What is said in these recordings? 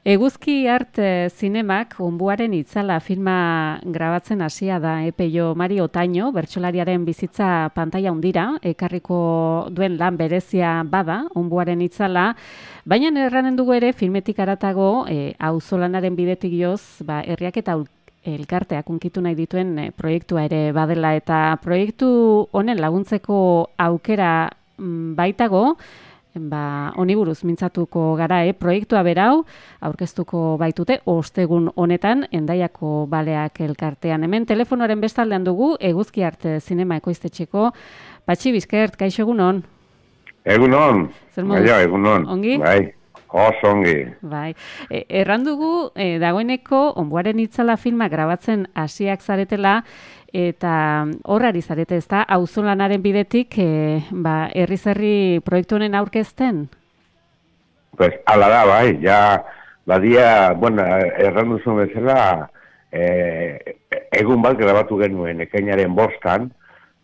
Eguzki art zinemak onbuaren itzala filma grabatzen hasia da. Epeio Mari Otaino, bertsolariaren bizitza pantaila hundira, ekarriko duen lan berezia bada onbuaren itzala, baina erranen dugu ere filmetik aratago e, auzolanaren bidetik joz, ba, herriak eta elkarteak unkitu nahi dituen e, proiektua ere badela. Eta proiektu honen laguntzeko aukera mm, baitago, ba, oni buruz mintzatuko gara, eh? proiektua berau, aurkeztuko baitute, ostegun honetan, endaiako baleak elkartean. Hemen telefonoaren bestaldean dugu, eguzki arte zinema ekoiztetxeko, patxi bizkert, kaixo egun hon? Egun hon, baina egun hon. Ongi? Bai. Oso ongi. Bai. E, errandugu, e, dagoeneko, onbuaren itzala filma grabatzen hasiak zaretela, eta horrari zarete ez da, auzolanaren bidetik, e, ba, herri proiektu honen aurkezten? Pues, ala da, bai, ja, badia, bueno, erran duzun bezala, e, egun bat grabatu genuen, ekainaren bostan,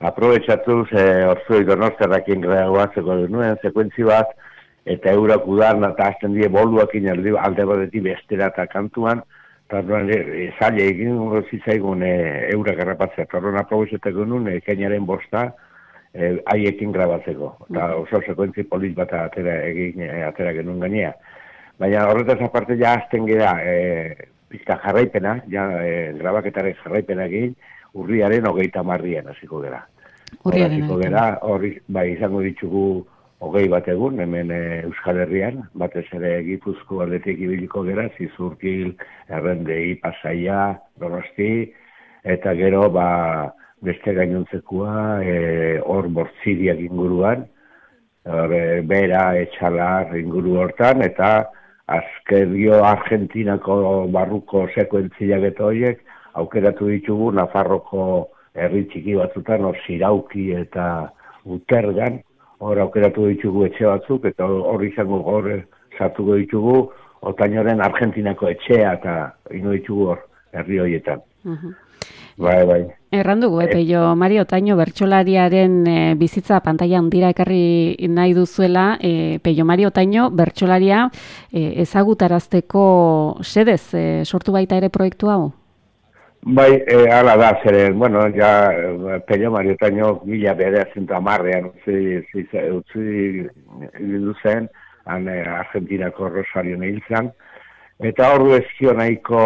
aprobetsatuz, e, orzoi donosterrakien grabatzeko genuen, sekuentzi bat, eta eurak udan, eta azten die boluak alde batetik bestera eta kantuan, eta e, zaila egin zitzaigun e, eura garrapatzea, eta horren aprobetzeteko nun, e, keinaren bosta, e, haiekin grabatzeko. Eta mm. oso sekuentzi polit bat atera, egin, e, atera genuen gainea. Baina horretaz aparte ja azten gira, e, pizka jarraipena, ja e, grabaketaren jarraipena egin, urriaren hogeita marrien hasiko gara. Urriaren Horri, bai, izango ditugu, hogei bat egun, hemen e, Euskal Herrian, batez ere gipuzko aldetik ibiliko gera, zizurkil, errendei, pasaia, donosti, eta gero, ba, beste gainontzekua, e, hor bortziriak inguruan, e, bera, etxalar inguru hortan, eta azkerio Argentinako barruko sekuentziak eta horiek, aukeratu ditugu Nafarroko herri txiki batzutan, hor sirauki eta utergan, hor aukeratu ditugu etxe batzuk, eta hor izango hor sartuko ditugu, otainoren Argentinako etxea eta ino ditugu hor, herri horietan. Bai, bai. Errandugu, eh, peio, Mario Otaino bertsolariaren e, bizitza pantalla handira ekarri nahi duzuela, e, peio Mario Otaino bertsolaria e, ezagutarazteko sedez e, sortu baita ere proiektu hau? Bai, e, ala da, zeren, bueno, ja, Pello Mariotaino mila bere azintu amarrean utzi, utzi, utzi, zen, han eh, Argentinako Rosario nahiltzan, eta hor du ezkio nahiko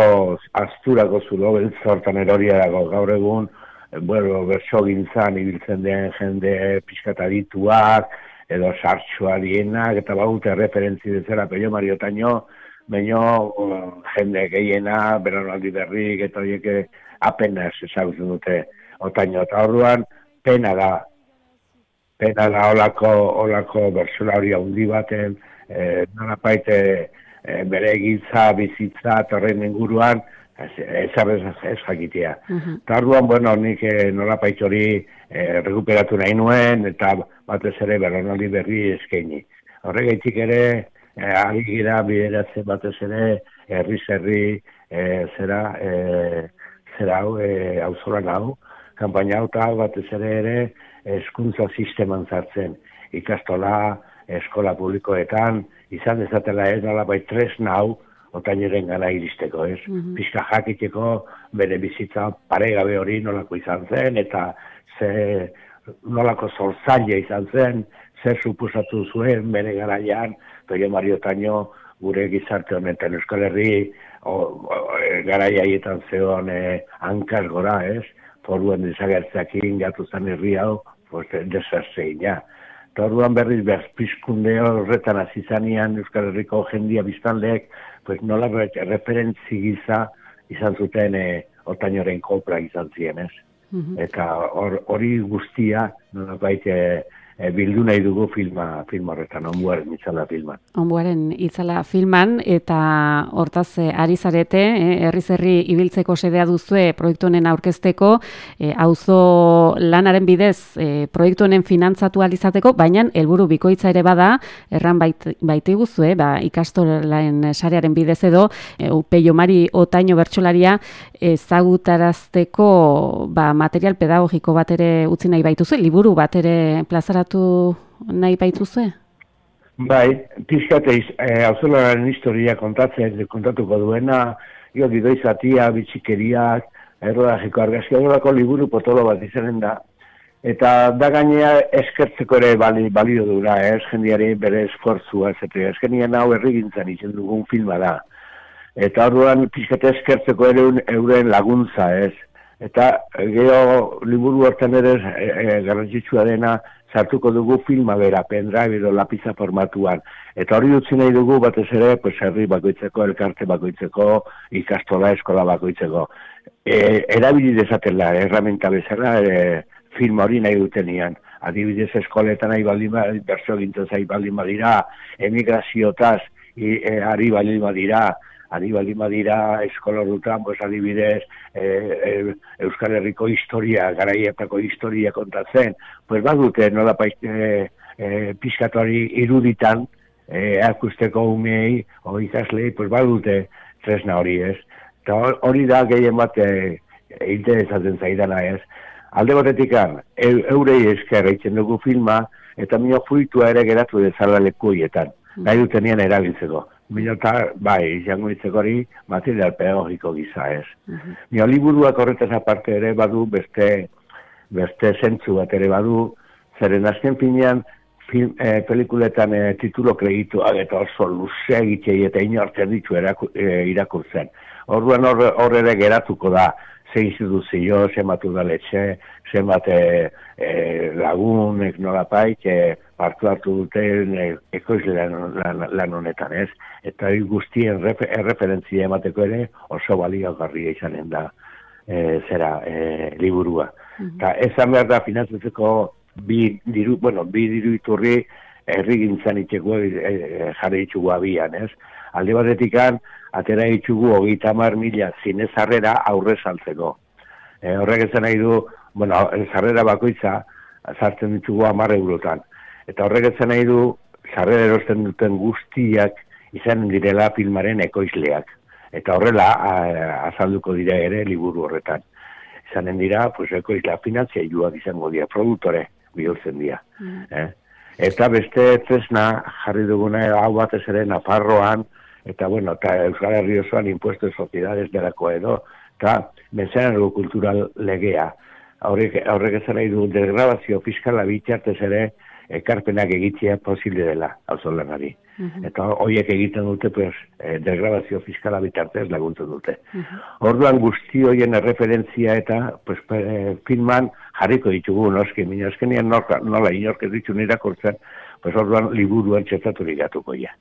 asturako zulo, beltzortan eroria dago, gaur egun, bueno, berso gintzan, ibiltzen den jende piskatadituak, edo sartxua dienak, eta baute referentzi dezera Pello Mariotaino, baino jende gehiena, beranaldi berrik, eta horiek eh, apenas ezagutzen dute otaino. Eta orduan, pena da, pena da olako, olako hori handi baten, e, nola paite e, bere egitza, bizitza, torren inguruan, ez, ez, ez, ez jakitea. Eta orduan, bueno, nik e, nola hori e, recuperatu nahi nuen, eta batez ere beranaldi berri eskaini. Horregaitik ere, eh, ari gira bideratzen batez ere herri zerri eh, zera eh, zera hau eh, auzolan hau. Kanpaina hau batez ere ere eskuntza sisteman zartzen ikastola, eskola publikoetan izan dezatela ez nala bai tres nau otaineren gana iristeko, ez? Mm Pizka jakiteko bere bizitza paregabe hori nolako izan zen, eta ze nolako zorzaila izan zen, zer supusatu zuen bere garaian, Peio Mario Taino gure gizarte honetan Euskal Herri o, o, e, garaia haietan zeon e, hankaz gora, ez? Foruen desagertzakin gatu zan herri hau, pues, desaztein, ja. Torduan berriz behazpizkunde horretan azizanian Euskal Herriko jendia biztanleek, pues nola referentzi giza izan zuten e, otainoren kopra izan zien, ez? Eta hori guztia, nola baita, e, bildu nahi dugu filma, filma horretan, onbuaren itzala filman. Onbuaren itzala filman, eta hortaz e, ari zarete, e, herri ibiltzeko sedea duzue proiektu honen aurkezteko, auzo lanaren bidez proiektu honen finantzatu alizateko, baina helburu bikoitza ere bada, erran bait, baite guzue, ba, ikastolaen sarearen bidez edo, e, peio mari otaino bertsolaria ezagutarazteko ba, material pedagogiko bat ere utzi nahi baituzu, liburu bat ere plazaratu nahi baituzu? Bai, pizkate e, historia kontatzen, kontatuko duena, jo, gidoi zatia, bitxikeriak, errodajiko argazki, liburu potolo bat izanen da. Eta da gainea eskertzeko ere bali, balio dura, ez, jendiari bere esfortzua, ez, eskenien hau errigintzen izen dugun filma da. Eta orduan pizkate eskertzeko ere euren laguntza, ez. Eta geho liburu hortan ere e, e, garrantzitsua dena sartuko dugu filma bera, pendrive edo lapiza formatuan. Eta hori utzi nahi dugu batez ere, pues, herri bakoitzeko, elkarte bakoitzeko, ikastola, eskola bakoitzeko. E, erabili dezatela, erramenta bezala, e, film hori nahi dutenian. Adibidez eskoletan nahi baldin badira, berzo gintzen zai baldin badira, emigraziotaz, e, ari baldin badira, ari baldin badira eskola horretan, pues, adibidez e, e, Euskal Herriko historia, garaietako historia kontatzen, pues badute nola paite e, piskatori iruditan, e, akusteko umei, o ikaslei, pues badute tresna hori ez. Eta hori da gehien bat e, interesatzen zaidana ez. Alde batetik e, eurei esker eitzen dugu filma, eta minio fruitua ere geratu dezala lekuietan. Mm. Nahi duten erabiltzeko. Minota, bai, izango ditzeko hori, material pedagogiko giza ez. Mm -hmm. Liburuak horretaz aparte ere badu, beste, beste zentzu bat ere badu, zeren azken finean, film, e, pelikuletan e, titulo kredituak eta oso luze egitei eta inortzen ditu eraku, e, irakurtzen. Orduan horre hor ere geratuko da, ze instituzio, ze matu da letxe, ze mate e, lagun, ek nolapaik, e, partu hartu duten e, ekoiz lan, lan, honetan ez. Eta guztien refer, erreferentzia emateko ere oso baliagarria izanen da e, zera e, liburua. Mm -hmm. behar da finantzatzeko bi diru, bueno, bi diru iturri herri gintzan itxeko e, e, jarri itxugu abian, ez? Alde batetik atera itxugu hogeita mar mila zinezarrera aurre saltzeko. E, horrek ezen nahi du, bueno, zarrera bakoitza sartzen ditugu amar eurotan. Eta horrek ezen nahi du, zarrera erosten duten guztiak izan direla filmaren ekoizleak. Eta horrela azalduko dira ere liburu horretan. Izanen dira, pues, ekoizla finantzia joak izango dira, produktore bihurtzen dira. Mm. Eh? Eta beste tresna jarri duguna hau bat ez ere Nafarroan, eta bueno, eta Euskal Herri osoan impuesto de sociedades delako edo, eta menzenargo kultural legea. Horrek, horrek ez nahi du desgrabazio fiskala bitxartez ere, ekarpenak egitzea posible dela, hau zolenari. -hmm. Eta horiek egiten dute, pues, eh, desgrabazio fiskala bitartez laguntzen dute. Mm Orduan guzti horien erreferentzia eta, pues, eh, filman jarriko ditugu, noski, mina eskenean nola inork ez ditu irakurtzen, pues orduan liburuan txetatu ligatuko ja.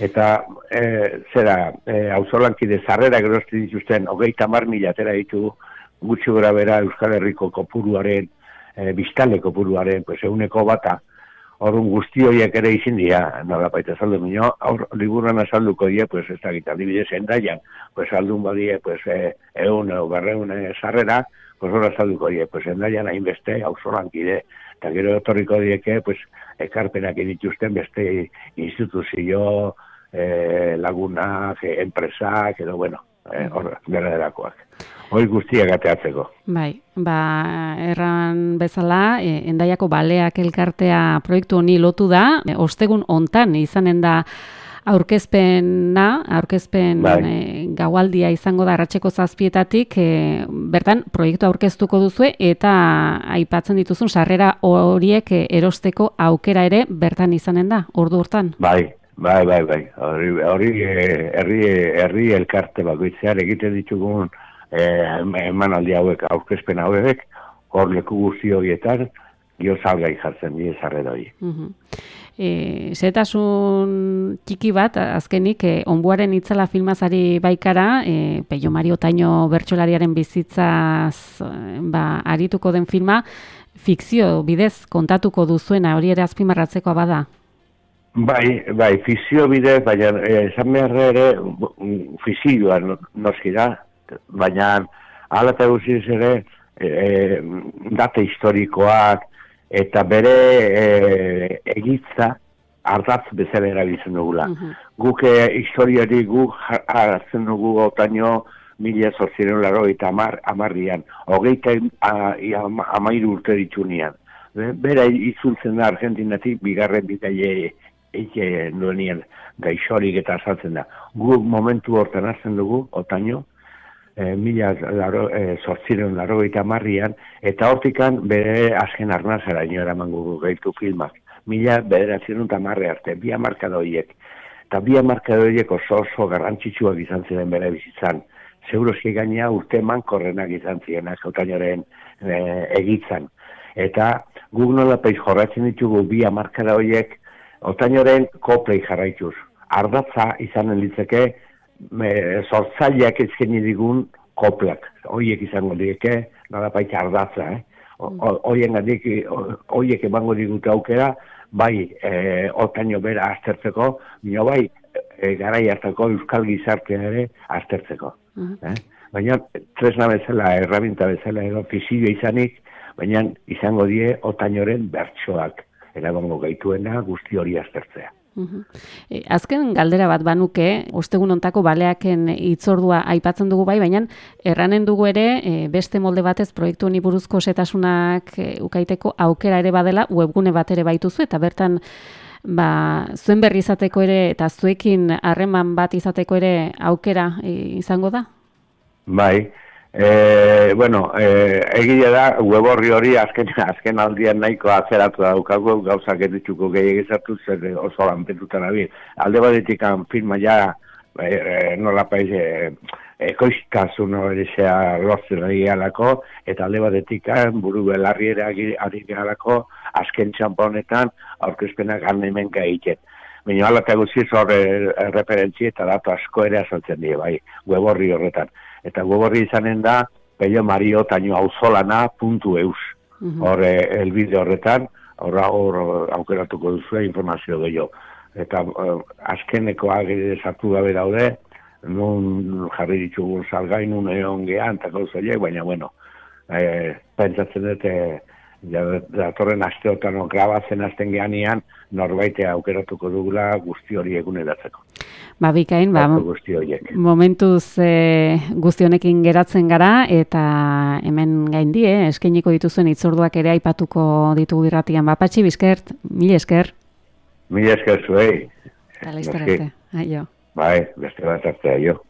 Eta, eh, zera, eh, auzolankide zarrera gerosti dituzten, hogeita mar mila atera ditugu, gutxi gora bera Euskal Herriko kopuruaren, eh, biztale kopuruaren, pues, euneko bata, Horun guzti horiek ere izin dira, nola baita saldu minio, aur, liburuan azalduko die, pues ez da gita, dibidez endaian, pues aldun badie, pues e, eun, e, barreun, e, sarrera, pues hor azalduko die, pues endaian hainbeste, hau kide, eta gero etorriko dieke, pues ekarpenak edituzten beste instituzio, e, lagunak, enpresak, edo bueno, e, hor, gara derakoak hori guztiak ateatzeko. Bai, ba, erran bezala, e, endaiako baleak elkartea proiektu honi lotu da, e, ostegun ontan izanen da aurkezpena, aurkezpen bai. e, gaualdia izango da ratxeko zazpietatik, e, bertan proiektu aurkeztuko duzu eta aipatzen dituzun sarrera horiek e, erosteko aukera ere bertan izanen da, ordu hortan? Bai, bai, bai, bai, hori, hori e, herri, herri elkarte bakoitzean egiten ditugun eh, eman aldi hauek aurkezpen hauek, hor leku guzti horietan, gio salgai jartzen die zarrera hori. Mm E, zetasun txiki bat, azkenik, e, onbuaren itzala filmazari baikara, e, Peio Mario Taino bertsolariaren bizitzaz ba, arituko den filma, fikzio bidez kontatuko duzuena hori ere azpimarratzeko bada? Bai, bai, fikzio bidez, baina esan behar ere, fizioa noski da, baina ala eta guziz ere e, date historikoak eta bere e, egitza ardatz bezala erabiltzen dugula. Uh Guk e, historiari guk hartzen dugu otaino mila zortzien laro eta amar, amarrian, hogeita amairu urte ditunian. Bera izuntzen da Argentinatik bigarren bidaie eike nuenien gaixorik eta azaltzen da. Gu momentu hortan hartzen dugu, otaino, e, mila laro, e, sortziren laro marrian, eta hortikan bere azken arnazera ino eraman gugu gaitu filmak. Mila bederatzen eta marre arte, bi amarkadoiek. Eta bi amarkadoiek oso oso garrantzitsuak izan ziren bere bizitzan. Seguroski gaina urte mankorrenak izan ziren, otainoren e, egitzan. Eta guk nola peiz jorratzen ditugu bi amarkada horiek, otainoren koplei jarraituz. Ardatza izanen litzeke, me, sortzaileak ezkeni digun koplak. Horiek izango direke, nola baita ardatza, eh? Horien gandik, horiek emango digute aukera, bai e, otaino bera aztertzeko, nio bai e, garai hartako euskal gizartea ere aztertzeko. eh? Baina tresna bezala, errabinta bezala, edo fizio izanik, baina izango die otainoren bertsoak eragongo gaituena guzti hori aztertzea. E, azken galdera bat banuke, ostegun ontako baleaken itzordua aipatzen dugu bai, baina erranen dugu ere e, beste molde batez proiektu honi buruzko setasunak e, ukaiteko aukera ere badela webgune bat ere baituzu eta bertan ba, zuen berri izateko ere eta zuekin harreman bat izateko ere aukera e, izango da? Bai, E, bueno, e, egile da, web horri hori azken, azken aldian nahiko azeratu daukagu, gauzak edituko gehiagizatu zer oso lanpetuta nabi. Alde badetik firma ja, e, nola paiz, e, ekoiztazun hori zea lortzen ari galako, eta alde badetik buru belarri ere ari galako, azken txamponetan aurkezpenak arnemen egiten. Baina ala eta guziz hor referentzi eta datu asko ere azaltzen die, bai, web horri horretan eta gogorri izanen da peio mario taino auzolana puntu eus. Mhm. Hor, -hmm. elbide horretan, hor, hor aukeratuko duzu informazio gehiago. Eta uh, azkeneko agire sartu gabe daude, nun jarri ditugu salgain, nun egon gehan, eta gauzaiek, baina, bueno, e, pentsatzen dute, ja, datorren asteotan grabatzen azten geanian, norbaite aukeratuko dugula guzti hori eguneratzeko. Ba, bikain, ba, momentuz e, guzti honekin geratzen gara, eta hemen gaindi, eh, eskeniko dituzuen itzorduak ere aipatuko ditugu irratian. Ba, patxi, bizkert, mil esker. Mil esker zuei. Eta aio. Bai, beste bat arte, aio.